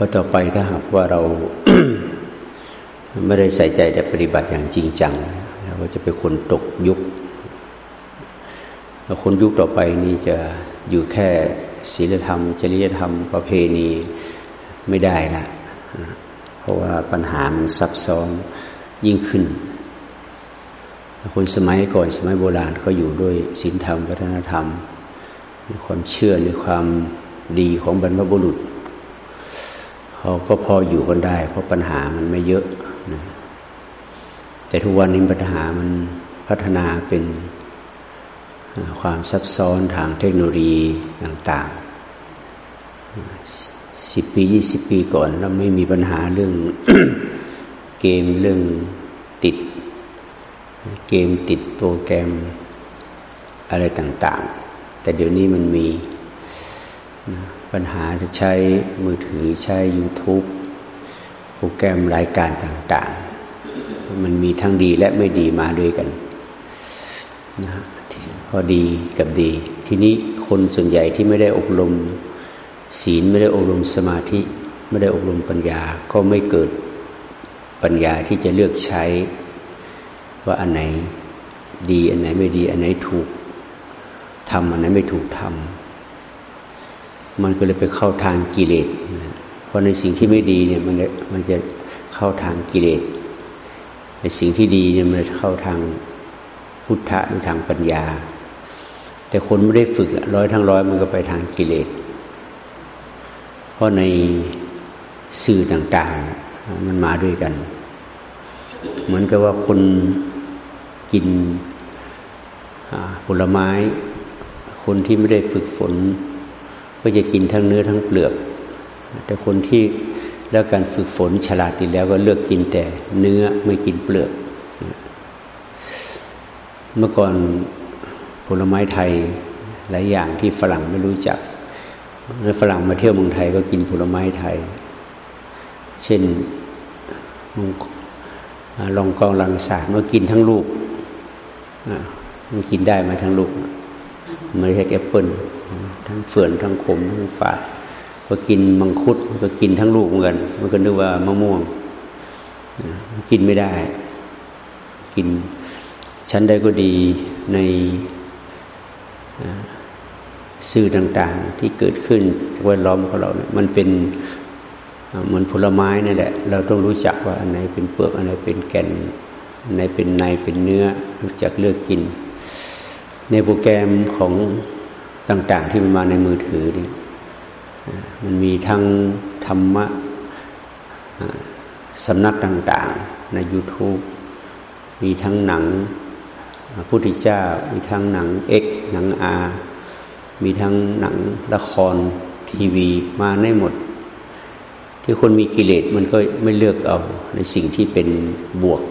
ราะต่อไปถ้าหากว่าเราไม่ได้ใส่ใจแต่ปฏิบัติอย่างจริงจังเราก็จะเป็นคนตกยุคคนยุคต่อไปนี่จะอยู่แค่ศีลธรรม จริยธรรม ประเพณีไม่ได้ละเพราะว่าปัญหามันซับซ้อนยิ่งขึ้น คนสมัยก่อนสมัยโบราณเขาอยู่ด้วยศีลธรรม วัฒนธรรมมีความเชื่อในความดีของบรรพบุรุษ เขาก็พออยู่กันได้ เพราะปัญหามันไม่เยอะนะแต่ทุกวันนี้ปัญหามันพัฒนาเป็นความซับซ้อนทางเทคโนโลยีต่างๆสิบปียี่สิบปีก่อนเราไม่มีปัญหาเรื่องเกมเรื่องติด เกมติดโปรแกรมอะไรต่าง ๆ แต่เดี๋ยวนี้มันมี ปัญหาจะใช้มือถือใช้ YouTube โปรแกรมรายการต่าง ๆ มันมีทั้งดีและไม่ดีมาด้วยกันนะพอดีกับดี ทีนี้คนส่วนใหญ่ที่ไม่ได้อบรมศีลไม่ได้อบรมสมาธิไม่ได้อบรมปัญญาก็ไม่เกิดปัญญาที่จะเลือกใช้ว่าอันไหนดีอันไหนไม่ดี อันไหนถูกทำอันไหนไม่ถูกทำ มันก็เลยไปเข้าทางกิเลสเพราะในสิ่งที่ไม่ดีเนี่ยมันมันจะเข้าทางกิเลสในสิ่งที่ดีเนี่ยมันเข้าทางพุทธะหรือทางปัญญา แต่คนไม่ได้ฝึกร้อยทั้งร้อยมันก็ไปทางกิเลส เพราะในสื่อต่างๆมันมาด้วยกัน เหมือนกับว่าคนกินผลไม้ คนที่ไม่ได้ฝึกฝน ก็จะกินทั้งเนื้อทั้งเปลือก แต่คนที่แล้วการฝึกฝนฉลาดดีแล้วก็เลือกกินแต่เนื้อไม่กินเปลือก เมื่อก่อนผลไม้ไทยหลายอย่างที่ฝรั่งไม่รู้จักเมื่อฝรั่งมาเที่ยวเมืองไทยก็กินผลไม้ไทย เช่นลองกองลังสารมากินทั้งลูกมันกินได้มาทั้งลูก ไม่ใช่แอปเปิลทั้งเฟื่อนทั้งขมทั้งฝาดพอกินมังคุดก็กินทั้งลูกเหมือนกันมันก็นึกว่ามะม่วงกินไม่ได้ กินชั้นใดก็ดีในสื่อต่างๆ ที่เกิดขึ้นแวดล้อมของเราเนี่ยมันเป็นเหมือนผลไม้นั่นแหละ เราต้องรู้จักว่าอันไหนเป็นเปลือกอันไหนเป็นแก่นอันไหนเป็นในเป็นเนื้อรู้จักเลือกกิน ในโปรแกรมของต่าง ๆ ที่มันมาในมือถือนี่มันมีทั้งธรรมะสำนักต่าง ๆ ใน YouTube มีทั้งหนังพุทธเจ้า มีทั้งหนังเอ็กหนังอามีทั้งหนังละครทีวีมาในหมด ที่คนมีกิเลสมันก็ไม่เลือกเอาในสิ่งที่เป็นบวก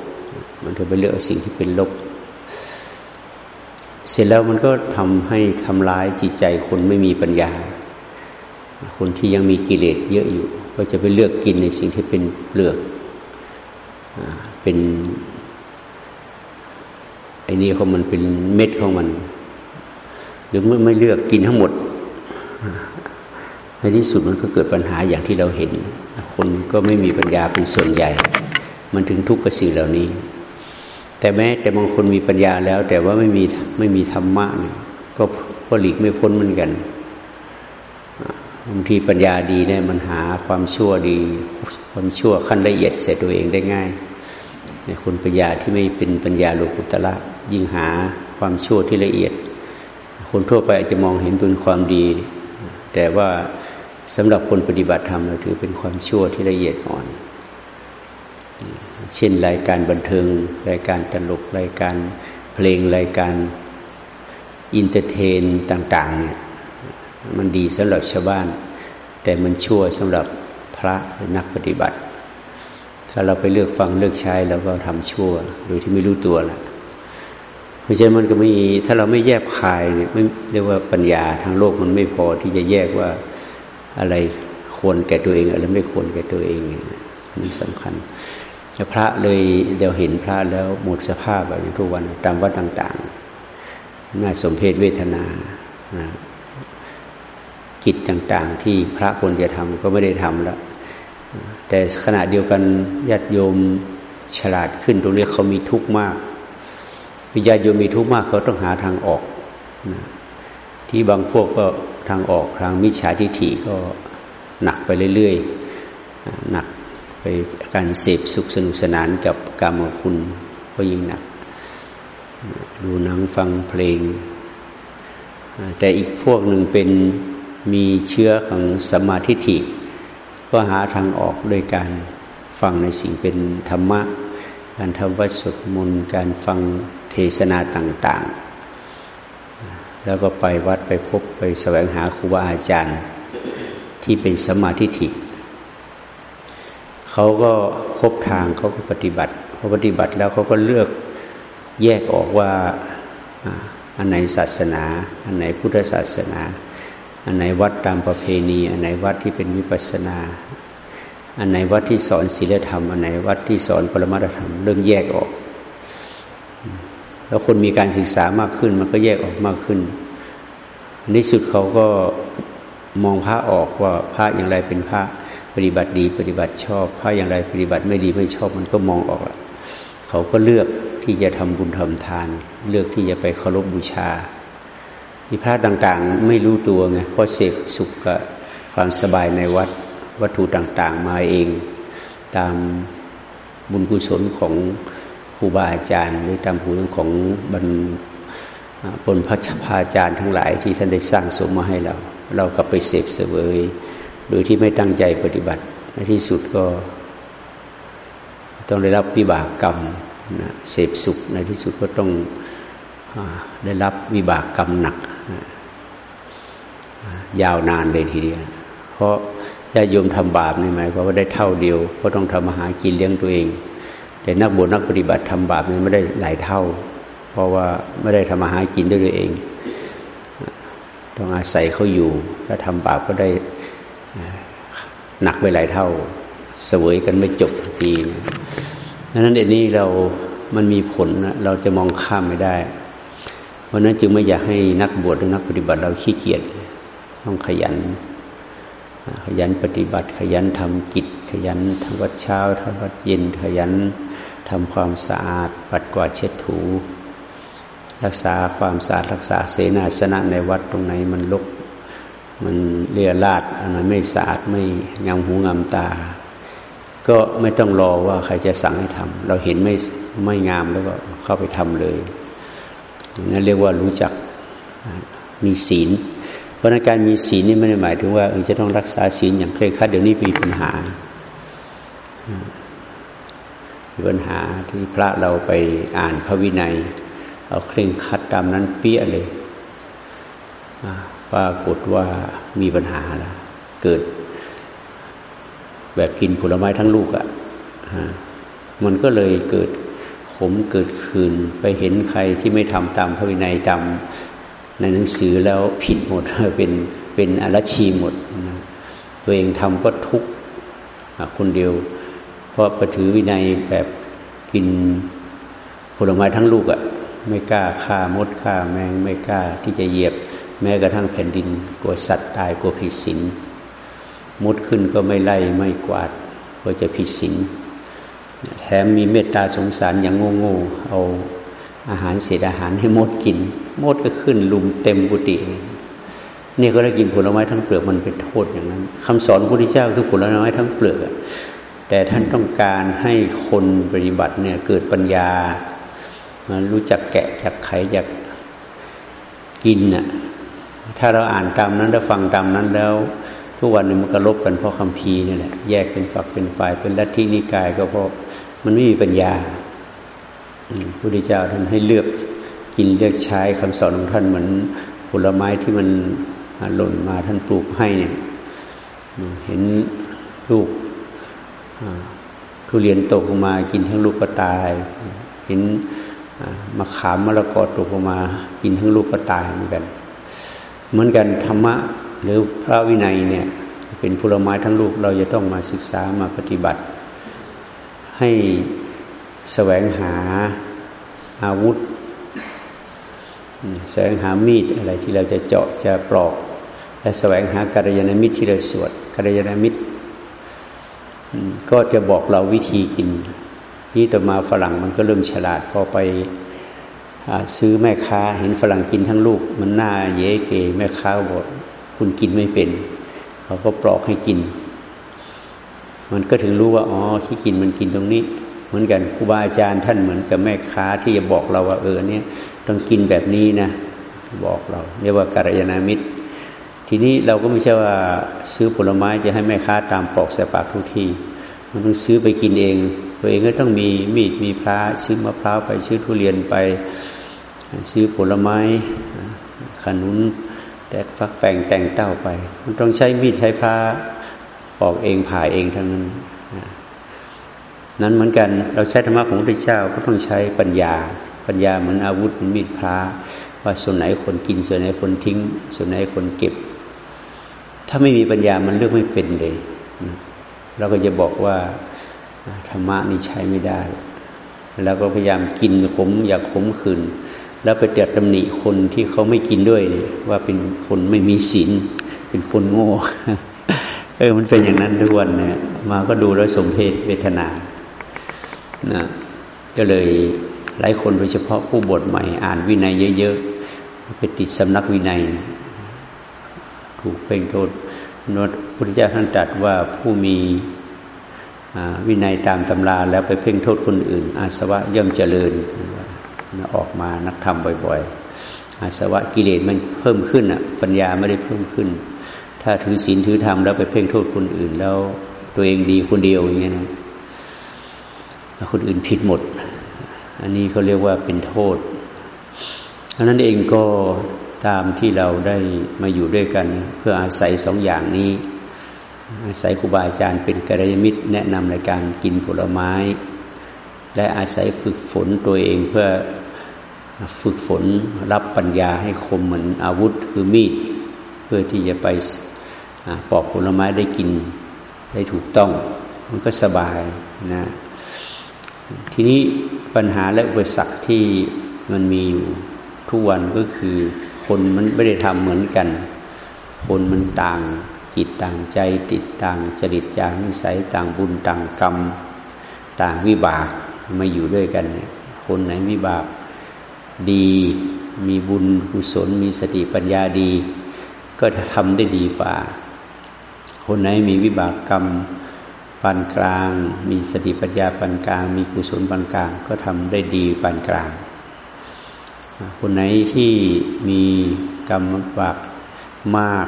มันก็ไปเลือกสิ่งที่เป็นลบ เสร็จแล้วมันก็ทำให้ทำร้ายจิตใจคนไม่มีปัญญา คนที่ยังมีกิเลสเยอะอยู่ ก็จะไปเลือกกินในสิ่งที่เป็นเปลือกเป็นไอ้นี่ของมันเป็นเม็ดของมัน หรือเมื่อไม่เลือกกินทั้งหมดในที่สุดมันก็เกิดปัญหาอย่างที่เราเห็น คนก็ไม่มีปัญญาเป็นส่วนใหญ่ มันถึงทุกข์กับสิ่งเหล่านี้ แต่แม้แต่บางคนมีปัญญาแล้ว แต่ว่าไม่มีไม่มีธรรมะเนี่ยก็ก็หลีกไม่พ้นเหมือนกันบางทีปัญญาดีเนี่ยมันหาความชั่วดี ความชั่วขั้นละเอียดเสร็จตัวเองได้ง่ายคนปัญญาที่ไม่เป็นปัญญาโลกุตละยิ่งหาความชั่วที่ละเอียด คนทั่วไปอาจจะมองเห็นเป็นความดี แต่ว่าสำหรับคนปฏิบัติธรรมเราถือเป็นความชั่วที่ละเอียดอ่อน เช่นรายการบันเทิง รายการตลกรายการเพลงรายการอินเตอร์เทนต่างๆเนี่ยมันดีสำหรับชาวบ้าน แต่มันชั่วสำหรับพระนักปฏิบัติ ถ้าเราไปเลือกฟังเลือกใช้เราก็ทำชั่วโดยที่ไม่รู้ตัวแหละเพราะฉะนั้นมันก็มีถ้าเราไม่แยกคายเนี่ยไม่เรียกว่าปัญญาทางโลกมันไม่พอที่จะแยกว่าอะไรควรแก่ตัวเองอะไรไม่ควรแก่ตัวเองนี่สำคัญ พระเลยเดี๋ยวเห็นพระแล้วหมดสภาพแบบทุกวันตามวัดต่าง ๆ น่าสมเพศเวทนากิจต่างๆ ที่พระควรจะทำก็ไม่ได้ทำแล้ว แต่ขณะเดียวกันญาติโยมฉลาดขึ้นตรงนี้เขามีทุกข์มากวิญญาณโยมมีทุกข์มากเขาต้องหาทางออกนะที่บางพวกก็ทางออกทางมิจฉาทิฐิก็หนักไปเรื่อยๆหนัก ไปการเสพสุขสนุกสนานกับกรรมคุณก็ยิ่งหนัก ดูหนังฟังเพลง แต่อีกพวกหนึ่งเป็นมีเชื้อของสมาธิฐิก็หาทางออกโดยการฟังในสิ่งเป็นธรรมะ การทำวัดสวดมนต์การฟังเทศนาต่างๆ แล้วก็ไปวัดไปพบไปแสวงหาครูบาอาจารย์ที่เป็นสมาธิฐิ เขาก็คบทางเขาก็ปฏิบัติพอปฏิบัติแล้วเขาก็เลือกแยกออกว่าอันไหนศาสนา อันไหนพุทธศาสนา อันไหนวัดตามประเพณี อันไหนวัดที่เป็นวิปัสนา อันไหนวัดที่สอนศีลธรรม อันไหนวัดที่สอนปรมาธรรม เริ่มแยกออก แล้วคนมีการศึกษามากขึ้นมันก็แยกออกมากขึ้นในสุดเขาก็มองพระออกว่าพระอย่างไรเป็นพระ ปฏิบัติดีปฏิบัติชอบพระอย่างไรปฏิบัติไม่ดีไม่ชอบมันก็มองออกเขาก็เลือกที่จะทำบุญทำทาน เลือกที่จะไปเคารพบบูชาที่พระต่างๆ ไม่รู้ตัวไงเพราะเสพสุขกับความสบายในวัดวัตถุต่างๆ มาเอง ตามบุญกุศลของครูบาอาจารย์ หรือตามบุญของบรรปนพระชาจารย์ทั้งหลายที่ท่านได้สร้างสมมาให้เรา เราก็ไปเสพเสวย โดยที่ไม่ตั้งใจปฏิบัติในที่สุดก็ต้องได้รับวิบากกรรมนะเสพสุขในที่สุดก็ต้องได้รับวิบากกรรมหนักยาวนานเลยทีเดียว เพราะญาติโยมทำบาปนี่หมายความว่าได้เท่าเดียวเพราะต้องทำมาหากินเลี้ยงตัวเอง แต่นักบวชนักปฏิบัติทำบาปนี่ไม่ได้หลายเท่า เพราะว่าไม่ได้ทำมาหากินด้วยตัวเอง ต้องอาศัยเขาอยู่ถ้าทำบาปก็ได้ หนักไปหลายเท่าเสวยกันไม่จบทีดังนั้นเดี๋ยวนี้เรามันมีผลเราจะมองข้ามไม่ได้ เพราะนั้นจึงไม่อยากให้นักบวชหรือนักปฏิบัติเราขี้เกียจต้องขยัน ขยันปฏิบัติ ขยันทำกิจ ขยันทำวัดเช้าทำวัดเย็น ขยันทำความสะอาด ปัดกวาดเช็ดถู รักษาความสะอาดรักษาเสนาสนะในวัดตรงไหนมันลก มันเลียลาดอันไม่สะอาดไม่งามหูงามตา ก็ไม่ต้องรอว่าใครจะสั่งให้ทำเราเห็นไม่ไม่งามแล้วก็เข้าไปทำเลยนั่นเรียกว่ารู้จักมีศีล เพราะการมีศีลนี่ไม่ได้หมายถึงว่าจะต้องรักษาศีลอย่างเคร่งครัดเดี๋ยวนี้มีปัญหาปัญหาที่พระเราไปอ่านพระวินัย เอาเคร่งคัดตามนั้นเปี้ยเลย ปรากฏว่ามีปัญหาแล้วเกิด แบบกินผลไม้ทั้งลูกอะ่ะมันก็เลยเกิดขมเกิดคืนไปเห็นใครที่ไม่ทำตามพระวินัยตามในหนังสือแล้วผิดหมดเป็นเป็นอรชีหมดนะตัวเองทำก็ทุกข์คนเดียว เพราะประถือวินัยแบบกินผลไม้ทั้งลูกอะ่ะไม่กล้าฆ่ามดฆ่าแมงไม่กล้าที่จะเหยียบ แม้กระทั่งแผ่นดิน กลัวสัตว์ตายกลัวผิดศีลมุดขึ้นก็ไม่ไล่ไม่กวาดกลัวจะผิดศีลแถมมีเมตตาสงสารอย่างโง่ๆเอาอาหารเศษอาหารให้มดกิน มดก็ขึ้นลุมเต็มกุฏินี่ยก็ได้กินผลไม้ทั้งเปลือกมันเป็นโทษอย่างนั้นคำสอนพระพุทธเจ้าคือผลไม้ทั้งเปลือกแต่ท่านต้องการให้คนปฏิบัติเนี่ยเกิดปัญญา รู้จักแกะจากไขจากกินน่ะ ถ้าเราอ่านตามนั้นถ้าฟังตามนั้นแล้ว ทุกวันนี้มันก็ลบกันเพราะคำพีนี่แหละแยกเป็นฝักเป็นฝ่ายเป็นลัทธินิกาย ก็เพราะมันไม่มีปัญญาพระพุทธเจ้าท่านให้เลือกกินเลือกใช้คำสอนของท่านเหมือนผลไม้ที่มันหล่นมาท่านปลูกให้เนี่ยเห็นลูกทุเรียนตกลงมากินทั้งลูกก็ตาย เห็นมะขามมะละกอตกลงมา กินทั้งลูกก็ตายเหมือนกัน เหมือนกันธรรมะหรือพระวินัยเนี่ยเป็นผลไม้ทั้งลูกเราจะต้องมาศึกษามาปฏิบัติ ให้แสวงหาอาวุธ แสวงหามีดอะไรที่เราจะเจาะจะปลอก และแสวงหากัลยาณมิตรที่เราสวดกัลยาณมิตร ก็จะบอกเราวิธีกิน ที่ต่อมาฝรั่งมันก็เริ่มฉลาดพอไป ซื้อแม่ค้าเห็นฝรั่งกินทั้งลูก มันหน่าเย้เกแม่ค้าบอกคุณกินไม่เป็นเขาก็ปลอกให้กิน มันก็ถึงรู้ว่าอ๋อที่กินมันกินตรงนี้ เหมือนกันครูบาอาจารย์ท่านเหมือนกับแม่ค้าที่จะบอกเราว่าเออเนี่ยต้องกินแบบนี้นะบอกเรา เรียกว่าการยานามิตร ทีนี้เราก็ไม่ใช่ว่าซื้อผลไม้จะให้แม่ค้าตามปลอกใส่ปากทุกทีมันต้องซื้อไปกินเองตัวเองก็ต้องมีมีดมีพระซื้อมะพร้าวไปซื้อทุเรียนไป ซื้อผลไม้ขนุนแตกฟักแฝงแต่งเต้าไป มันต้องใช้มีดใช้พระปอกเองผ่าเองทั้งนั้นนั้นเหมือนกันเราใช้ธรรมะของพระพุทธเจ้าก็ต้องใช้ปัญญา ปัญญาเหมือนอาวุธเหมือนมีดพระว่าส่วนไหนคนกินส่วนไหนคนทิ้ง ส่วนไหนคนเก็บ ถ้าไม่มีปัญญามันเลือกไม่เป็นเลย เราก็จะบอกว่าธรรมะนี่ใช้ไม่ได้ แล้วก็พยายามกินขมอยากขมขืน แล้วไปเตือนตำหนิคนที่เขาไม่กินด้วยว่าเป็นคนไม่มีศีลเป็นคนโง่เออมันเป็นอย่างนั้นทุกวันเนี่ยมาก็ดูแล้วสมเพศเวทนานะก็เลยหลายคนโดยเฉพาะผู้บวชใหม่ อ่านวินัยเยอะๆไปติดสำนักวินัยถูกเพ่งโทษนวดพุทธเจ้าท่านตรัสว่าผู้มีวินัยตามตำราแล้วไปเพ่งโทษคนอื่น อาสวะย่อมเจริญ ออกมานักธรรมบ่อยๆ อาสวะกิเลสมันเพิ่มขึ้นอะปัญญาไม่ได้เพิ่มขึ้น ถ้าถือศีลถือธรรมแล้วไปเพ่งโทษคนอื่น แล้วตัวเองดีคนเดียวอย่างเงี้ยนะคนอื่นผิดหมด อันนี้เขาเรียกว่าเป็นโทษอันนั้นเองก็ตามที่เราได้มาอยู่ด้วยกัน เพื่ออาศัยสองอย่างนี้ อาศัยครูบาอาจารย์เป็นกัลยาณมิตร แนะนำในการกินผลไม้ และอาศัยฝึกฝนตัวเองเพื่อฝึกฝนรับปัญญาให้คมเหมือนอาวุธคือมีด เพื่อที่จะไปปอกผลไม้ได้กินได้ถูกต้อง มันก็สบายนะทีนี้ปัญหาและอุปสรรคที่มันมีอยู่ทุกวันก็คือ คนมันไม่ได้ทำเหมือนกัน คนมันต่างจิตต่างใจติดต่างจริตจางนิสัยต่างบุญต่างกรรม ต่างวิบาก มาอยู่ด้วยกันเนี่ยคนไหนวิบากดี มีบุญกุศล มีสติปัญญาดี ก็ทำได้ดีฝ่า คนไหนมีวิบากกรรมปานกลาง มีสติปัญญาปานกลาง มีกุศลปานกลาง ก็ทำได้ดีปานกลาง คนไหนที่มีกรรมบากมาก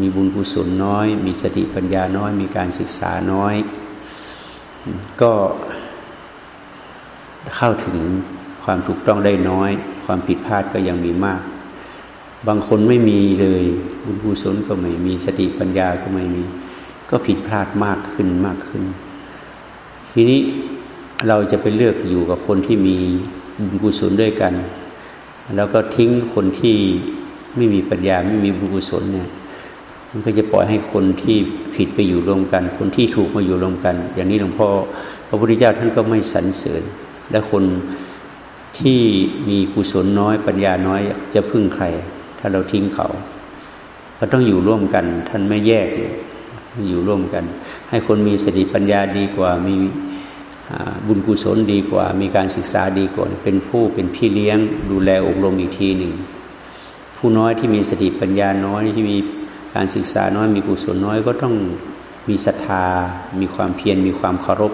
มีบุญกุศลน้อย มีสติปัญญาน้อย มีการศึกษาน้อย ก็ เข้าถึงความถูกต้องได้น้อย ความผิดพลาดก็ยังมีมาก บางคนไม่มีเลยบุญกุศลก็ไม่มีสติปัญญาก็ไม่มี ก็ผิดพลาดมากขึ้นมากขึ้น ทีนี้เราจะไปเลือกอยู่กับคนที่มีบุญกุศลด้วยกัน แล้วก็ทิ้งคนที่ไม่มีปัญญาไม่มีบุญกุศลเนี่ยมันก็จะปล่อยให้คนที่ผิดไปอยู่รวมกัน คนที่ถูกมาอยู่รวมกัน อย่างนี้หลวงพ่อพระพุทธเจ้าท่านก็ไม่สรรเสริญ และคนที่มีกุศลน้อยปัญญาน้อยจะพึ่งใคร ถ้าเราทิ้งเขาก็ต้องอยู่ร่วมกัน ท่านไม่แยกอยู่ร่วมกัน ให้คนมีสติปัญญาดีกว่ามีบุญกุศลดีกว่า มีการศึกษาดีกว่า เป็นผู้เป็นพี่เลี้ยง ดูแลอบรมอีกทีหนึ่งผู้น้อยที่มีสติปัญญาน้อยที่มีการศึกษาน้อยมีกุศลน้อยก็ต้องมีศรัทธา มีความเพียรมีความเคารพ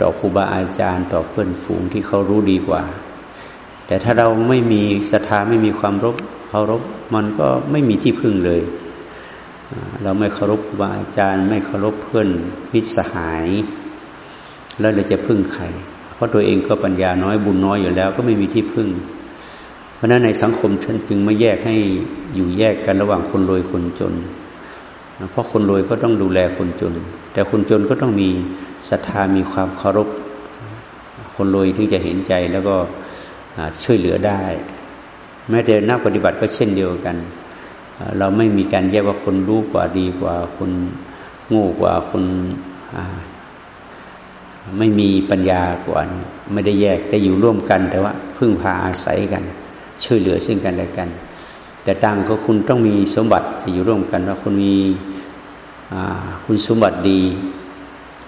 ต่อครูบาอาจารย์ต่อเพื่อนฝูงที่เขารู้ดีกว่า แต่ถ้าเราไม่มีศรัทธาไม่มีความรบเคารพมันก็ไม่มีที่พึ่งเลย เราไม่เคารพครูบาอาจารย์ ไม่เคารพเพื่อนมิตรสหาย แล้วเราจะพึ่งใคร เพราะตัวเองก็ปัญญาน้อยบุญน้อยอยู่แล้ว ก็ไม่มีที่พึ่ง เพราะนั้นในสังคมฉันจึงไม่แยกให้อยู่แยกกันระหว่างคนรวยคนจน เพราะคนรวยก็ต้องดูแลคนจน แต่คนจนก็ต้องมีศรัทธามีความเคารพ คนรวยถึงจะเห็นใจแล้วก็ช่วยเหลือได้ แม้แต่นักปฏิบัติก็เช่นเดียวกัน เราไม่มีการแยกว่าคนรู้กว่าดีกว่า คนโง่กว่าคนไม่มีปัญญากว่าไม่ได้แยกแต่อยู่ร่วมกัน แต่ว่าพึ่งพาอาศัยกัน ช่วยเหลือซึ่งกันและกัน แต่ต่างก็คุณต้องมีสมบัติอยู่ร่วมกันว่าคุณมีคุณสมบัติดี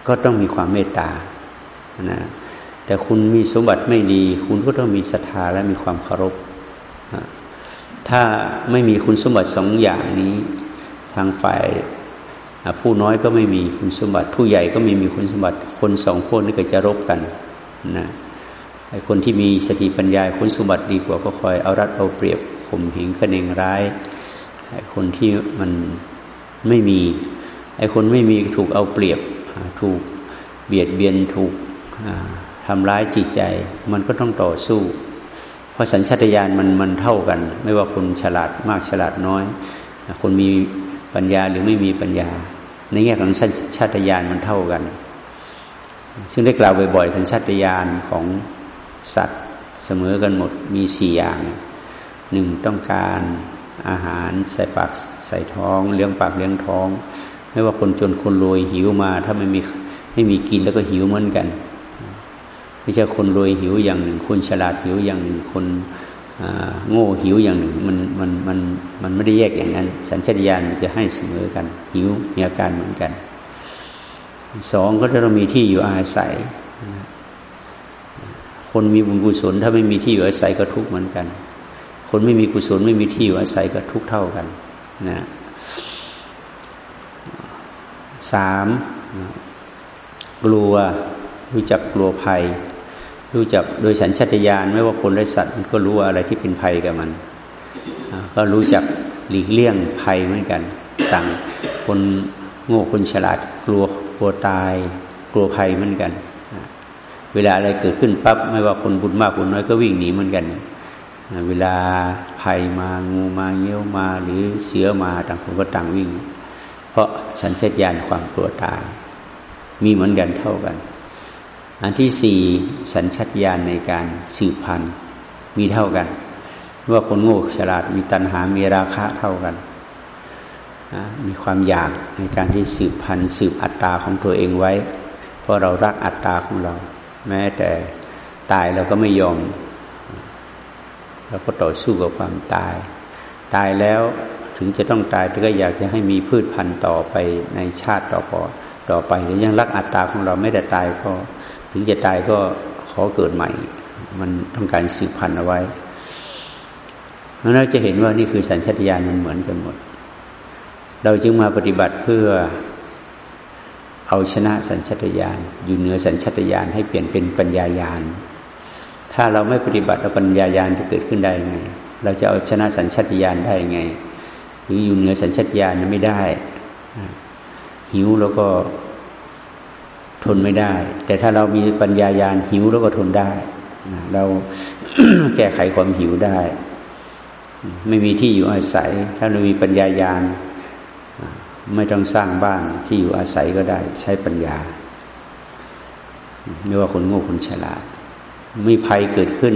ก็ต้องมีความเมตตานะแต่คุณมีสมบัติไม่ดี คุณก็ต้องมีศรัทธาและมีความเคารพถ้าไม่มีคุณสมบัติสองอย่างนี้ ทางฝ่ายผู้น้อยก็ไม่มีคุณสมบัติ ผู้ใหญ่ก็ไม่มีคุณสมบัติ คนสองคนนี่ก็จะรบกันนะไอ้คนที่มีสติปัญญาคุณสมบัติดีกว่าก็คอยเอารัดเอาเปรียบ ข่มเหงคะเนงร้ายไอ้คนที่มันไม่มี ไอ้คนไม่มีถูกเอาเปรียบ ถูกเบียดเบียนถูกทำร้ายจิตใจ มันก็ต้องต่อสู้ เพราะสัญชาตญาณมันมันเท่ากัน ไม่ว่าคนฉลาดมากฉลาดน้อย คนมีปัญญาหรือไม่มีปัญญา ในแง่ของสัญชาตญาณมันเท่ากัน ซึ่งได้กล่าวบ่อยๆสัญชาตญาณของสัตว์เสมอกันหมดมีสี่อย่าง หนึ่งต้องการอาหารใส่ปากใส่ท้อง เลี้ยงปากเลี้ยงท้อง ไม่ว่าคนจนคนรวยหิวมา ถ้าไม่มีไม่มีกินแล้วก็หิวเหมือนกันไม่ใช่คนรวยหิวอย่างหนึ่ง คนฉลาดหิวอย่างหนึ่งคนโง่หิวอย่างหนึ่งมันมันมันมันไม่ได้แยกอย่างนั้น สัญชาตญาณมันจะให้เสมอกันหิวมีอาการเหมือนกันสองก็จะต้องมีที่อยู่อาศัย คนมีบุญกุศลถ้าไม่มีที่อยู่อาศัยก็ทุกข์เหมือนกัน คนไม่มีกุศลไม่มีที่อยู่อาศัยก็ทุกเท่ากันนะสามกลัวรู้จักกลัวภัย รู้จักโดยสัญชาตญาณไม่ว่าคนและสัตว์มันก็รู้อะไรที่เป็นภัยกับมัน ก็รู้จักหลีกเลี่ยงภัยเหมือนกัน ต่างคนโง่คนฉลาด กลัวกลัวตาย กลัวภัยเหมือนกัน เวลาอะไรเกิดขึ้นปั๊บไม่ว่าคนบุญมากบุญน้อยก็วิ่งหนีเหมือนกัน เวลาภัยมางูมาเงี้ยวมาหรือเสือมาต่างคนก็ต่างวิ่ง เพราะสัญชาตญาณความกลัวตายมีเหมือนกันเท่ากัน อันที่สี่สัญชาตญาณในการสืบพันธุ์มีเท่ากันว่าคนโง่ฉลาดมีตัณหา มีราคะเท่ากันมีความอยากในการที่สืบพันธุ์สืบอัตตาของตัวเองไว้ เพราะเรารักอัตตาของเรา แม้แต่ตายเราก็ไม่ยอม เราก็ต่อสู้กับความตาย ตายแล้วถึงจะต้องตายแต่ก็อยากจะให้มีพืชพันธุ์ต่อไปในชาติต่อไปต่อไปหรือยังรักอัตตาของเราไม่ได้ตายก็ ถึงจะตายก็ขอเกิดใหม่ มันต้องการสืบพันธุ์เอาไว้เราจะเห็นว่านี่คือสัญชาตญาณมันเหมือนกันหมด เราจึงมาปฏิบัติเพื่อเอาชนะสัญชาตญาณอยู่เหนือสัญชาตญาณให้เปลี่ยนเป็นปัญญายาณ ถ้าเราไม่ปฏิบัติปัญญายาณจะเกิดขึ้นได้ไง เราจะเอาชนะสัญชาตญาณได้ไง หรืออยู่เหนือสัญชาตญาณไม่ได้ หิวแล้วก็ทนไม่ได้ แต่ถ้าเรามีปัญญายาณหิวแล้วก็ทนได้ เราแก้ไขความหิวได้ ไม่มีที่อยู่อาศัย ถ้าเรามีปัญญายาณไม่ต้องสร้างบ้านที่อยู่อาศัยก็ได้ ใช้ปัญญาไม่ว่าคนโง่คนฉลาด ม่ภัยเกิดขึ้น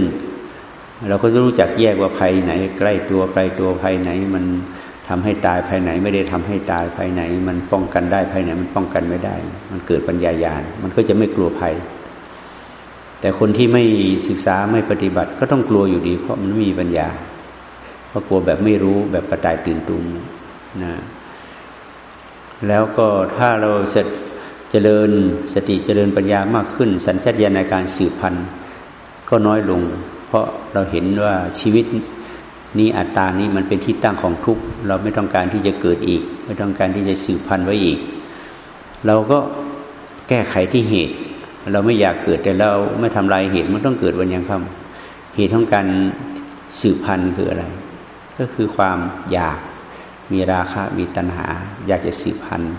เราก็จะรู้จักแยกว่าภัยไหน ใกล้ตัวไกลตัวภัยไหน มันทำให้ตายภายไหน ไม่ได้ทำให้ตายภายไหน มันป้องกันได้ภายไหน มันป้องกันไม่ได้ มันเกิดปัญญายาณมันก็จะไม่กลัวภัย แต่คนที่ไม่ศึกษาไม่ปฏิบัติก็ต้องกลัวอยู่ดี เพราะมันไม่มีปัญญาเพราะกลัวแบบไม่รู้แบบกระต่ายตื่นตูมนะแล้วก็ถ้าเราเสร็จเจริญสติเจริญปัญญามากขึ้น สัญชาตญาณในการสืบพันธุ์ ก็น้อยลง เพราะเราเห็นว่าชีวิตนี่อัตตานี้มันเป็นที่ตั้งของทุกข์เราไม่ต้องการที่จะเกิดอีก ไม่ต้องการที่จะสืบพันธุ์ไว้อีก เราก็แก้ไขที่เหตุ เราไม่อยากเกิดแต่เราไม่ทำลายเหตุมันต้องเกิดวันยังคำเหตุของการสืบพันธุ์คืออะไร ก็คือความอยากมีราคะมีตัณหา อยากจะสืบพันธุ์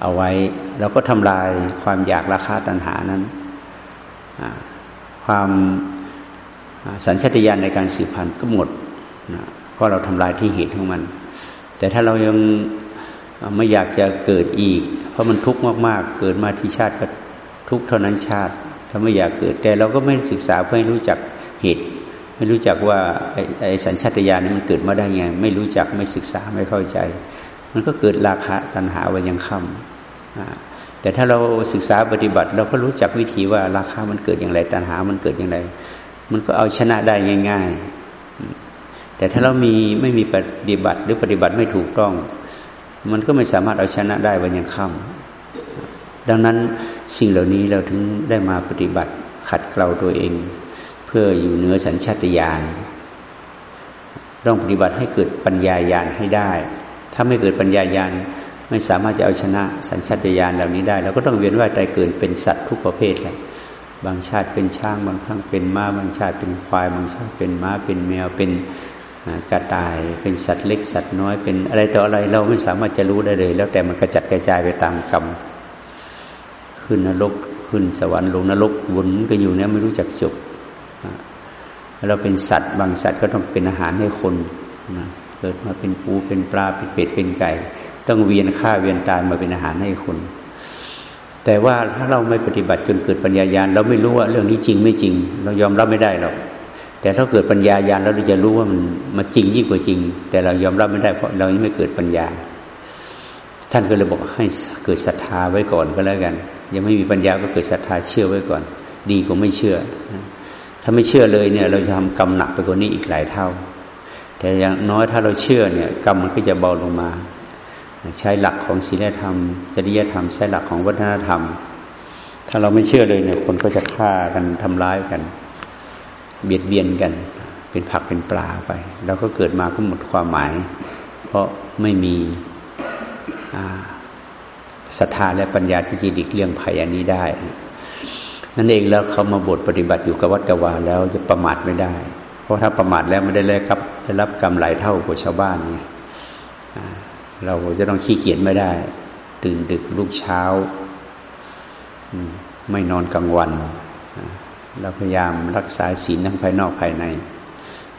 เอาไว้แล้วก็ทำลายความอยากราคะตัณหานั้น ความสัญชาตญาณในการสืบพันธุ์ก็หมดนะเพราะเราทำลายที่เหตุของมัน แต่ถ้าเรายังไม่อยากจะเกิดอีก เพราะมันทุกข์มากๆ เกิดมาที่ชาติก็ทุกข์เท่านั้นชาติ ถ้าไม่อยากเกิด แต่เราก็ไม่ศึกษาเพื่อให้รู้จักเหตุ ไม่รู้จักว่าไอ้สัญชาตญาณนี้มันเกิดมาได้ไง ไม่รู้จักไม่ศึกษาไม่เข้าใจ มันก็เกิดราคะตัณหาไว้ยังค่ำ แต่ถ้าเราศึกษาปฏิบัติ เราก็รู้จักวิธีว่าราคามันเกิดอย่างไรตัณหามันเกิดอย่างไร มันก็เอาชนะได้ง่าย ๆ แต่ถ้าเรามีไม่มีปฏิบัติหรือปฏิบัติไม่ถูกต้อง มันก็ไม่สามารถเอาชนะได้วันยังค่ำดังนั้นสิ่งเหล่านี้เราถึงได้มาปฏิบัติขัดเกลาตัวเอง เพื่ออยู่เหนือสัญชาตญาณต้องปฏิบัติให้เกิดปัญญาญาณให้ได้ ถ้าไม่เกิดปัญญาญาณ ไม่สามารถจะเอาชนะสัญชาตญาณเหล่านี้ได้เราก็ต้องเวียนว่ายตายเกิดเป็นสัตว์ทุกประเภทแหละบางชาติเป็นช้างบางครั้งเป็นม้าบางชาติเป็นควาย บางชาติเป็นม้าเป็นแมวเป็นกระต่าย เป็นสัตว์เล็กสัตว์น้อยเป็นอะไรต่ออะไรเราไม่สามารถจะรู้ได้เลย แล้วแต่มันกระจัดกระจายไปตามกรรมขึ้นนรกขึ้นสวรรค์ลงนรกวนกันอยู่เนี่ยไม่รู้จักจบเราเป็นสัตว์ บางสัตว์ก็ต้องเป็นอาหารให้คนนะเกิดมาเป็นปูเป็นปลาเป็นเป็ดเป็นไก่ ต้องเวียนฆ่าเวียนตายมาเป็นอาหารให้คนแต่ว่าถ้าเราไม่ปฏิบัติจนเกิดปัญญาญาณเราไม่รู้ว่าเรื่องนี้จริงไม่จริง เรายอมรับไม่ได้หรอกแต่ถ้าเกิดปัญญาญาณเราจะรู้ว่ามันมันจริงยิ่งกว่าจริง แต่เรายอมรับไม่ได้เพราะเรายังไม่เกิดปัญญา ท่านก็เลยบอกให้เกิดศรัทธาไว้ก่อนก็แล้วกัน ยังไม่มีปัญญาก็เกิดศรัทธาเชื่อไว้ก่อน ดีกว่าไม่เชื่อ ถ้าไม่เชื่อเลยเนี่ย เราจะทำกรรมหนักไปกว่านี้อีกหลายเท่า แต่อย่างน้อยถ้าเราเชื่อเนี่ย กรรมมันก็จะเบาลงมา ใช้หลักของศีลธรรม จริยธรรม ใช้หลักของวัฒนธรรม ถ้าเราไม่เชื่อเลยเนี่ยคนก็จะฆ่ากันทำร้ายกัน เบียดเบียนกัน เป็นผักเป็นปลาไปเราก็เกิดมาก็หมดความหมาย เพราะไม่มีศรัทธาและปัญญาที่จะดิกเลี่ยงภัยอันนี้ได้ นั่นเองแล้วเขามาบทปฏิบัติอยู่กับวัดกวาแล้วจะประมาทไม่ได้ เพราะถ้าประมาทแล้วไม่ได้แลครับได้รับกรรมหลายเท่ากว่าชาวบ้านนี่ เราจะต้องขี้เกียจไม่ได้ ตื่นดึกลุกเช้า ไม่นอนกลางวัน เราพยายามรักษาศีลทั้งภายนอกภายใน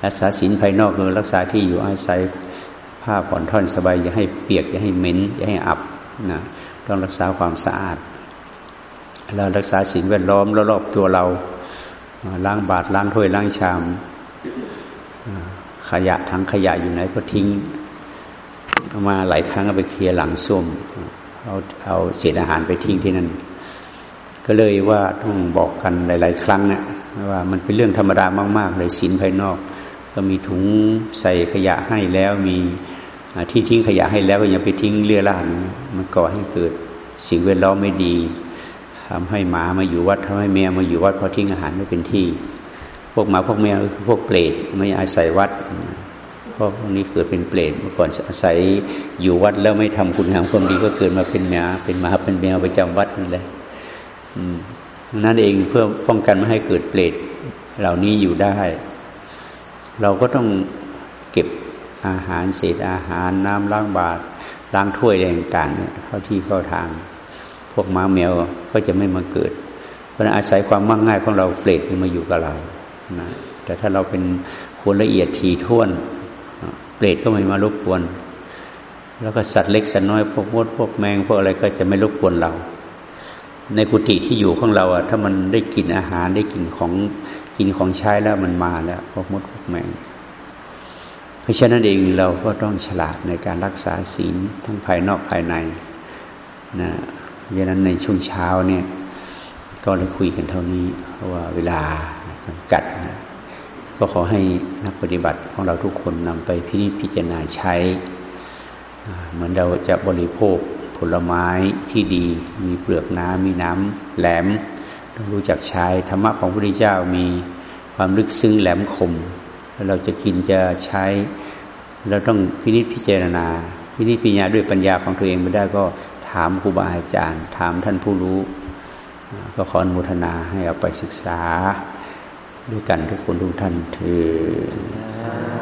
รักษาศีลภายนอกคือรักษาที่อยู่อาศัยผ้าผ่อนท่อนสบายอย่าให้เปียกอย่าให้เหม็นอย่าให้อับนะต้องรักษาความสะอาดเรารักษาสิ่งแวดล้อมรอบๆตัวเราล้างบาตรล้างถ้วยล้างชาม ขยะถังขยะอยู่ไหนก็ทิ้ง มาหลายครั้งก็ไปเคลียร์หลังส้วมเอาเอาเศษอาหารไปทิ้งที่นั่น ก็เลยว่าต้องบอกกันหลาย ๆ ครั้งนะว่ามันเป็นเรื่องธรรมดามาก ๆ เลยสินภายนอก ก็มีถุงใส่ขยะให้แล้วมีที่ทิ้งขยะให้แล้วก็ยังไปทิ้งเลื่อล่านมันก่อให้เกิดสิ่งแวดล้อมไม่ดีทำให้หมามาอยู่วัดทำให้แมวมาอยู่วัดเพราะทิ้งอาหารไม่เป็นที่ พวกหมาพวกแมวพวกเปรตไม่อาศัยวัด เพราะพวกนี้เกิดเป็นเปรตเมื่อก่อนอาศัยอยู่วัดแล้วไม่ทำคุณงามความดีก็เกิดมาเป็นหมาเป็นหมาเป็นแมวประจำวัดนี่แหละนั่นเองเพื่อป้องกันไม่ให้เกิดเปรตเหล่านี้อยู่ได้ เราก็ต้องเก็บอาหารเศษอาหารน้ำล้างบาตรล้างถ้วยอะไรต่างๆเข้าที่เข้าทาง พวกม้าแมวก็จะไม่มาเกิด เพราะอาศัยความมั่งง่ายของเราเปรตมาอยู่กับเรานะแต่ถ้าเราเป็นคนละเอียดทีท่วน ปรตก็ไม่มารบกวน แล้วก็สัตว์เล็กสัตว์น้อยพวกมดพวกแมงพวกอะไรก็จะไม่รบกวนเรา ในกุฏิที่อยู่ของเราอะถ้ามันได้กินอาหารได้กินของกินของใช้แล้วมันมาแล้วพวกมดพวกแมง เพราะฉะนั้นเองเราก็ต้องฉลาดในการรักษาศีลทั้งภายนอกภายในนะดังนั้นในช่วงเช้าเนี่ยก็เลยคุยกันเท่านี้เพราะว่าเวลาจำกัดนะ ก็ขอให้นักปฏิบัติของเราทุกคนนำไปพิจิพิจารณาใช้ เหมือนเราจะบริโภคผลไม้ที่ดี มีเปลือกน้ำมีน้ำแหลม ต้องรู้จักใช้ธรรมะของพระพุทธเจ้ามีความลึกซึ้งแหลมคมแล้วเราจะกินจะใช้ เราต้องพินิจพิจารณา พินิจพิจารณาด้วยปัญญาของตัวเองไม่ได้ก็ถามครูบาอาจารย์ ถามท่านผู้รู้ ก็ขออนุโมทนาให้เอาไปศึกษา ด้วยกันทุกคนทุกท่านเธอ